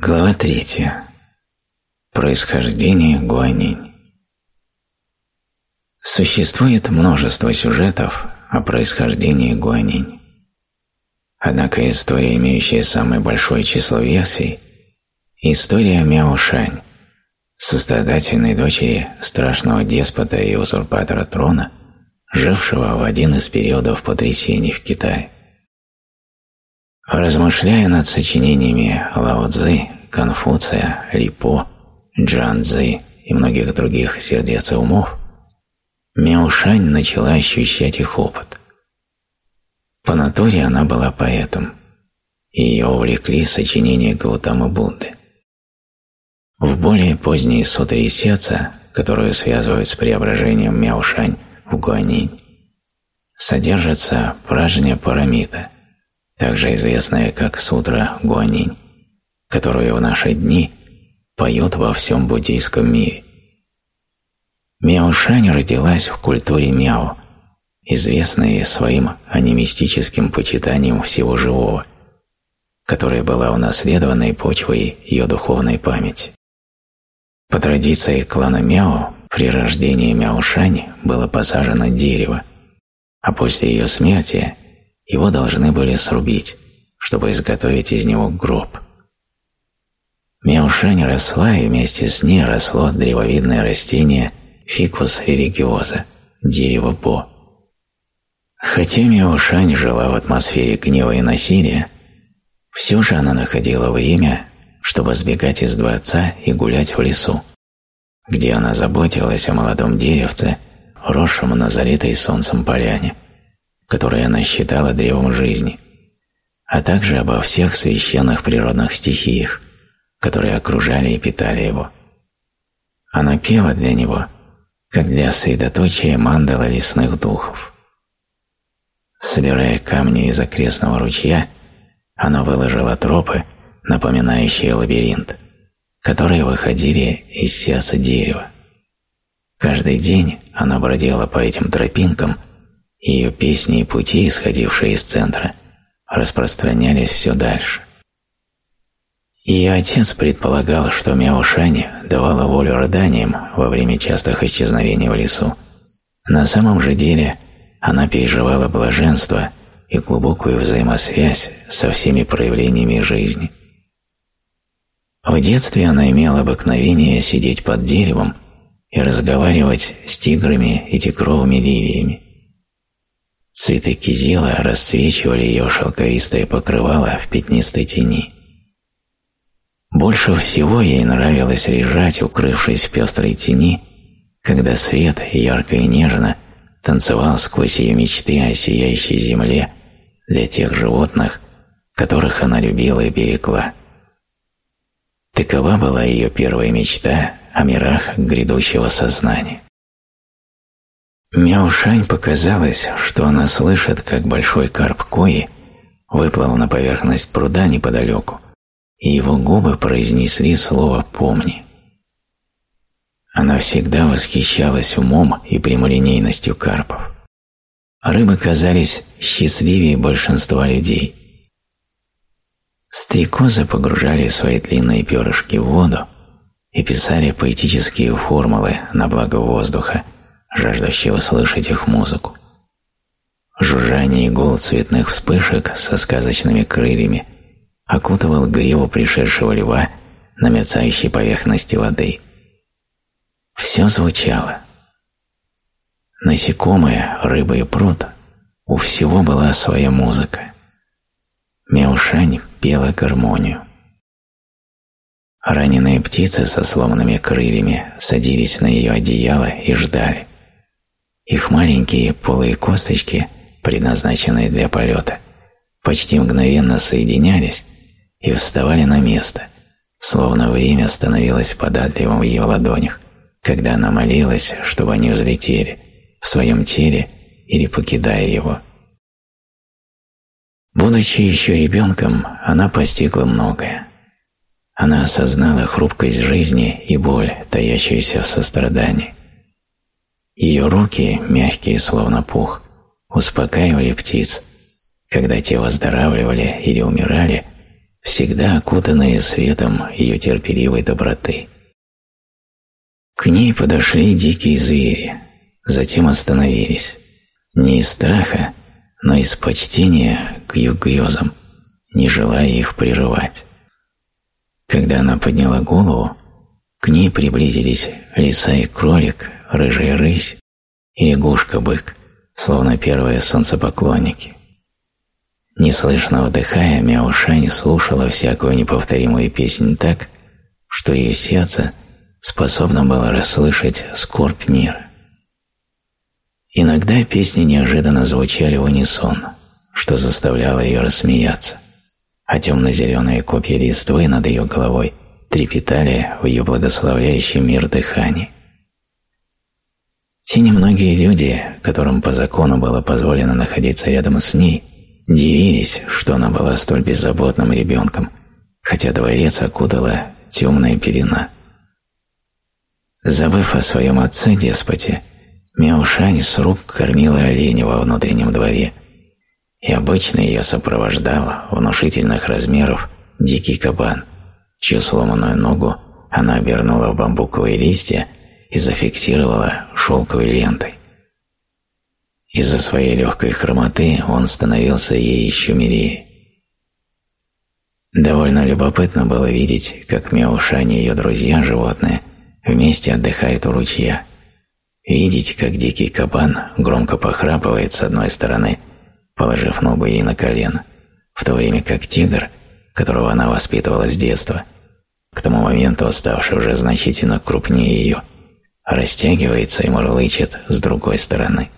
Глава третья. Происхождение гуанинь. Существует множество сюжетов о происхождении гуанинь. Однако история, имеющая самое большое число версий, история Мяошань, сострадательной дочери страшного деспота и узурпатора трона, жившего в один из периодов потрясений в Китае. Размышляя над сочинениями Лао Цзы, Конфуция, Липо, Джан Цзы и многих других сердец и умов, Мяушань начала ощущать их опыт. По натуре она была поэтом, и ее увлекли сочинения Гаутамы Будды. В более поздней сутре сердца, которую связывают с преображением Мяушань в Гуанинь, содержится пражня Парамита – также известная как Сутра Гуанинь, которую в наши дни поют во всем буддийском мире. Мяо Шань родилась в культуре Мяо, известной своим анимистическим почитанием всего живого, которая была унаследованной почвой ее духовной памяти. По традиции клана Мяо при рождении Мяо Шань было посажено дерево, а после ее смерти – его должны были срубить, чтобы изготовить из него гроб. Мяушань росла, и вместе с ней росло древовидное растение фикус религиоза, дерево Бо. Хотя Мяушань жила в атмосфере гнева и насилия, все же она находила время, чтобы сбегать из дворца и гулять в лесу, где она заботилась о молодом деревце, росшем на залитой солнцем поляне которое она считала древом жизни, а также обо всех священных природных стихиях, которые окружали и питали его. Она пела для него, как для средоточия мандала лесных духов. Собирая камни из окрестного ручья, она выложила тропы, напоминающие лабиринт, которые выходили из сердца дерева. Каждый день она бродила по этим тропинкам ее песни и пути, исходившие из центра, распространялись все дальше. Ее отец предполагал, что Мяушани давала волю рыданиям во время частых исчезновений в лесу. На самом же деле она переживала блаженство и глубокую взаимосвязь со всеми проявлениями жизни. В детстве она имела обыкновение сидеть под деревом и разговаривать с тиграми и тигровыми лилиями. Цветы кизила расцвечивали ее шелковистое покрывало в пятнистой тени. Больше всего ей нравилось лежать, укрывшись в пестрой тени, когда свет, ярко и нежно, танцевал сквозь ее мечты о сияющей земле для тех животных, которых она любила и берегла. Такова была ее первая мечта о мирах грядущего сознания. Мяушань показалось, что она слышит, как большой карп Кои выплыл на поверхность пруда неподалеку, и его губы произнесли слово «помни». Она всегда восхищалась умом и прямолинейностью карпов. Рыбы казались счастливее большинства людей. Стрекозы погружали свои длинные перышки в воду и писали поэтические формулы на благо воздуха – жаждущего слышать их музыку. Жужжание и гул цветных вспышек со сказочными крыльями окутывал гриву пришедшего льва на мерцающей поверхности воды. Все звучало. Насекомые, рыбы и пруд – у всего была своя музыка. Мяушань пела гармонию. Раненые птицы со сломанными крыльями садились на ее одеяло и ждали. Их маленькие полые косточки, предназначенные для полета, почти мгновенно соединялись и вставали на место, словно время становилось податливым в ее ладонях, когда она молилась, чтобы они взлетели в своем теле или покидая его. Будучи еще ребенком, она постигла многое. Она осознала хрупкость жизни и боль, таящуюся в сострадании. Ее руки, мягкие словно пух, успокаивали птиц, когда те выздоравливали или умирали всегда окутанные светом ее терпеливой доброты. К ней подошли дикие звери, затем остановились, не из страха, но из почтения к ее грезам, не желая их прерывать. Когда она подняла голову, к ней приблизились лиса и кролик, рыжая рысь и лягушка-бык, словно первые солнцепоклонники. Неслышно вдыхая, Мяушань слушала всякую неповторимую песнь так, что ее сердце способно было расслышать скорбь мира. Иногда песни неожиданно звучали в унисон, что заставляло ее рассмеяться, а темно-зеленые копья листвы над ее головой трепетали в ее благословляющий мир дыхании. Те немногие люди, которым по закону было позволено находиться рядом с ней, дивились, что она была столь беззаботным ребенком, хотя дворец окутала темная пелена. Забыв о своем отце-деспоте, Мяушань с рук кормила оленя во внутреннем дворе, и обычно ее сопровождал внушительных размеров дикий кабан, чью сломанную ногу она обернула в бамбуковые листья и зафиксировала шелковой лентой. Из-за своей легкой хромоты он становился ей еще милее. Довольно любопытно было видеть, как Мяушань и ее друзья-животные вместе отдыхают у ручья. Видеть, как дикий кабан громко похрапывает с одной стороны, положив ногу ей на колено, в то время как тигр, которого она воспитывала с детства, к тому моменту ставший уже значительно крупнее ее, растягивается и мурлычет с другой стороны.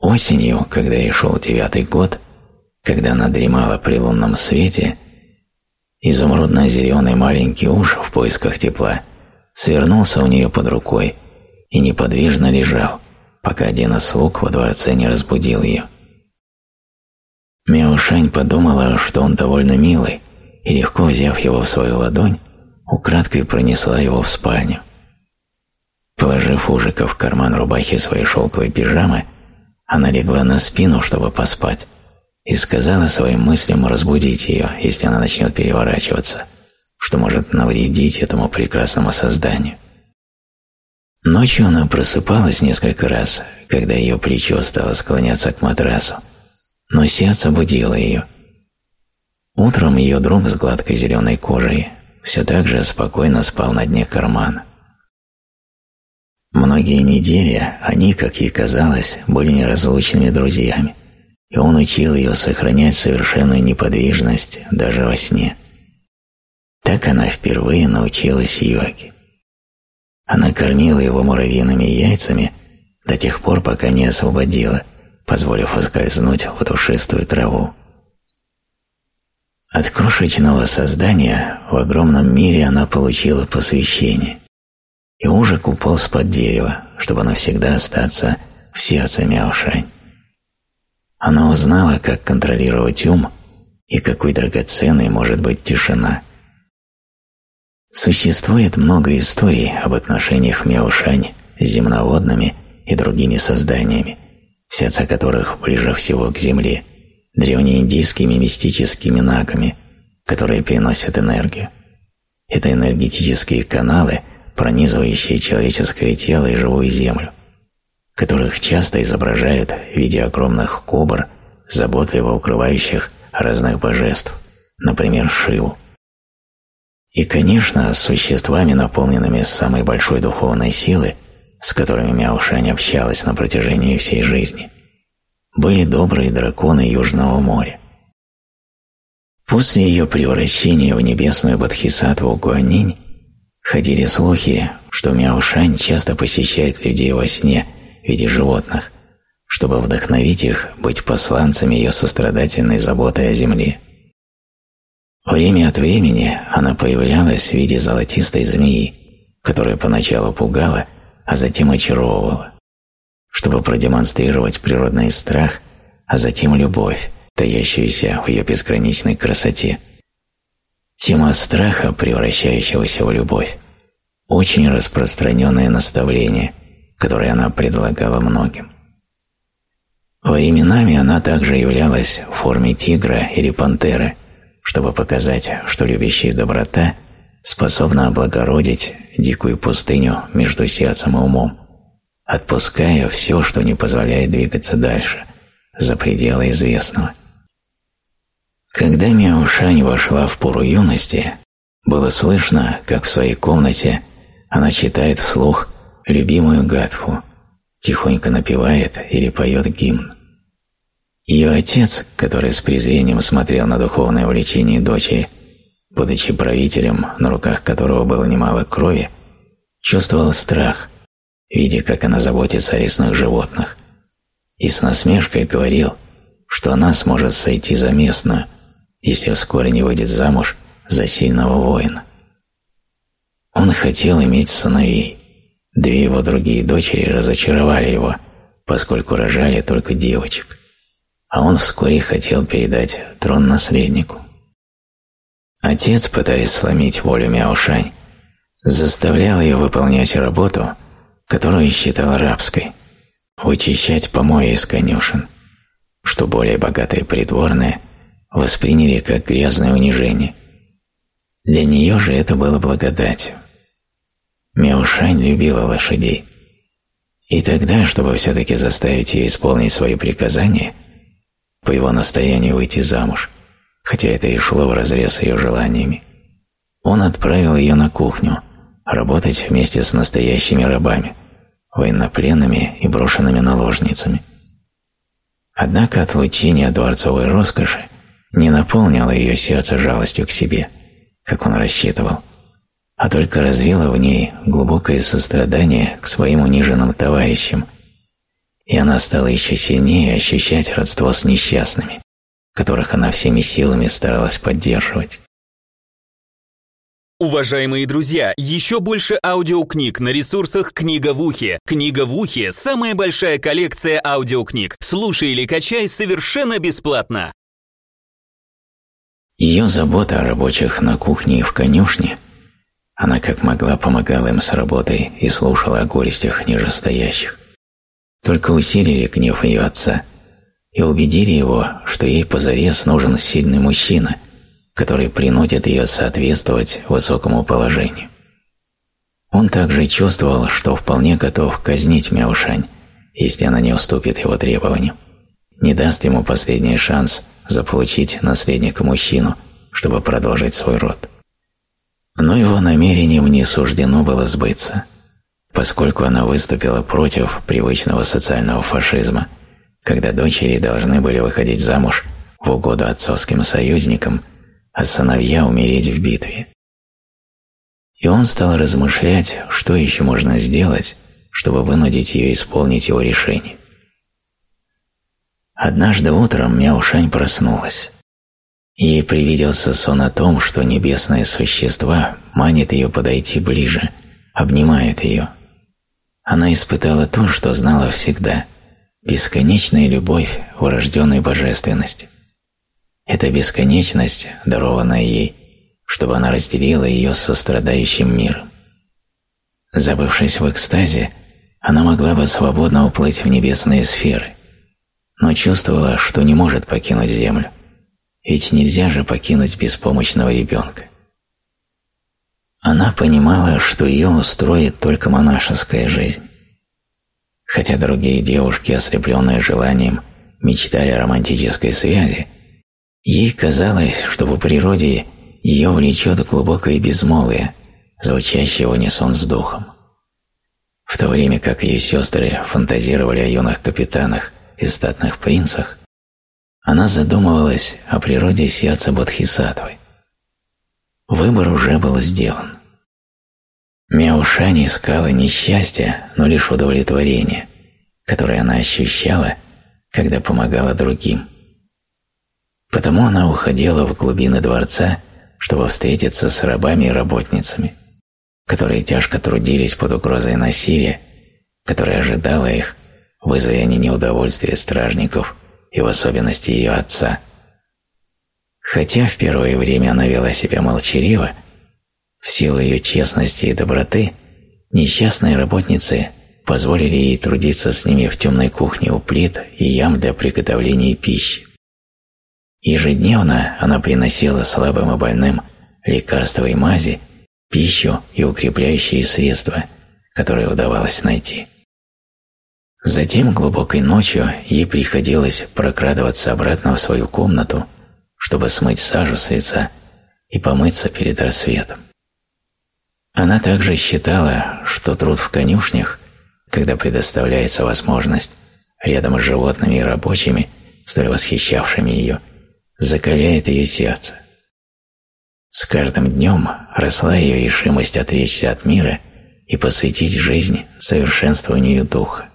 Осенью, когда ей шел девятый год, когда она дремала при лунном свете, изумрудно-зеленый маленький уж в поисках тепла свернулся у нее под рукой и неподвижно лежал, пока один из слуг во дворце не разбудил ее. Мяушань подумала, что он довольно милый, и легко взяв его в свою ладонь, украдкой пронесла его в спальню. Положив ужика в карман рубахи своей шелковой пижамы, она легла на спину, чтобы поспать, и сказала своим мыслям разбудить ее, если она начнет переворачиваться, что может навредить этому прекрасному созданию. Ночью она просыпалась несколько раз, когда ее плечо стало склоняться к матрасу, но сердце будило ее. Утром ее друг с гладкой зеленой кожей все так же спокойно спал на дне кармана. Многие недели они, как ей казалось, были неразлучными друзьями, и он учил ее сохранять совершенную неподвижность даже во сне. Так она впервые научилась йоге. Она кормила его муравьиными яйцами до тех пор, пока не освободила, позволив оскользнуть в душистую траву. От крошечного создания в огромном мире она получила посвящение – и ужик уполз под дерево, чтобы навсегда остаться в сердце Мяушань. Она узнала, как контролировать ум и какой драгоценной может быть тишина. Существует много историй об отношениях Мяушань с земноводными и другими созданиями, сердца которых ближе всего к Земле, древнеиндийскими мистическими нагами, которые переносят энергию. Это энергетические каналы – пронизывающие человеческое тело и живую землю, которых часто изображают в виде огромных кобр, заботливо укрывающих разных божеств, например, Шиву. И, конечно, с существами, наполненными самой большой духовной силы, с которыми Мяушань общалась на протяжении всей жизни, были добрые драконы Южного моря. После ее превращения в небесную Бодхисаттву Гуанинь Ходили слухи, что Мяушань часто посещает людей во сне в виде животных, чтобы вдохновить их быть посланцами ее сострадательной заботы о земле. Время от времени она появлялась в виде золотистой змеи, которая поначалу пугала, а затем очаровывала, чтобы продемонстрировать природный страх, а затем любовь, таящуюся в ее безграничной красоте. Тема страха, превращающегося в любовь, очень распространенное наставление, которое она предлагала многим. Временами она также являлась в форме тигра или пантеры, чтобы показать, что любящая доброта способна облагородить дикую пустыню между сердцем и умом, отпуская все, что не позволяет двигаться дальше, за пределы известного. Когда Мяушань вошла в пору юности, было слышно, как в своей комнате она читает вслух любимую гадху, тихонько напевает или поет гимн. Ее отец, который с презрением смотрел на духовное увлечение дочери, будучи правителем, на руках которого было немало крови, чувствовал страх, видя, как она заботится о лесных животных, и с насмешкой говорил, что она сможет сойти за местную, если вскоре не выйдет замуж за сильного воина. Он хотел иметь сыновей. Две его другие дочери разочаровали его, поскольку рожали только девочек а он вскоре хотел передать трон наследнику. Отец, пытаясь сломить волю Мяушань, заставлял ее выполнять работу, которую считал рабской, вычищать помои из конюшен, что более богатые придворные восприняли как грязное унижение. Для нее же это было благодатью. Мяушань любила лошадей. И тогда, чтобы все-таки заставить ее исполнить свои приказания – по его настоянию выйти замуж, хотя это и шло вразрез ее желаниями. Он отправил ее на кухню, работать вместе с настоящими рабами, военнопленными и брошенными наложницами. Однако отлучение дворцовой роскоши не наполнило ее сердце жалостью к себе, как он рассчитывал, а только развило в ней глубокое сострадание к своим униженным товарищам – и она стала еще сильнее ощущать родство с несчастными, которых она всеми силами старалась поддерживать. Уважаемые друзья, еще больше аудиокниг на ресурсах «Книга в ухе». «Книга в ухе» — самая большая коллекция аудиокниг. Слушай или качай совершенно бесплатно. Ее забота о рабочих на кухне и в конюшне, она как могла помогала им с работой и слушала о горестях нижестоящих только усилили гнев ее отца и убедили его, что ей позарез нужен сильный мужчина, который принудит ее соответствовать высокому положению. Он также чувствовал, что вполне готов казнить Мяушань, если она не уступит его требованиям, не даст ему последний шанс заполучить наследника-мужчину, чтобы продолжить свой род. Но его намерением не суждено было сбыться – поскольку она выступила против привычного социального фашизма, когда дочери должны были выходить замуж в угоду отцовским союзникам, а сыновья умереть в битве. И он стал размышлять, что еще можно сделать, чтобы вынудить ее исполнить его решение. Однажды утром Мяушань проснулась. Ей привиделся сон о том, что небесные существа манят ее подойти ближе, обнимают ее, она испытала то, что знала всегда – бесконечная любовь врожденной божественности. Эта бесконечность, дарованная ей, чтобы она разделила ее со страдающим миром. Забывшись в экстазе, она могла бы свободно уплыть в небесные сферы, но чувствовала, что не может покинуть Землю, ведь нельзя же покинуть беспомощного ребенка. Она понимала, что ее устроит только монашеская жизнь. Хотя другие девушки, ослепленные желанием, мечтали о романтической связи, ей казалось, что по природе ее влечет глубокое безмолвие, звучащее в унисон с духом. В то время как ее сестры фантазировали о юных капитанах и статных принцах, она задумывалась о природе сердца Бодхисаттвы – Выбор уже был сделан. Мяушань искала не счастье, но лишь удовлетворение, которое она ощущала, когда помогала другим. Потому она уходила в глубины дворца, чтобы встретиться с рабами и работницами, которые тяжко трудились под угрозой насилия, которое ожидало их, вызывая не неудовольствие стражников и в особенности ее отца – Хотя в первое время она вела себя молчаливо, в силу ее честности и доброты несчастные работницы позволили ей трудиться с ними в темной кухне у плит и ям для приготовления пищи. Ежедневно она приносила слабым и больным лекарства и мази, пищу и укрепляющие средства, которые удавалось найти. Затем глубокой ночью ей приходилось прокрадываться обратно в свою комнату, чтобы смыть сажу с лица и помыться перед рассветом. Она также считала, что труд в конюшнях, когда предоставляется возможность рядом с животными и рабочими, столь восхищавшими ее, закаляет ее сердце. С каждым днем росла ее решимость отречься от мира и посвятить жизнь совершенствованию духа.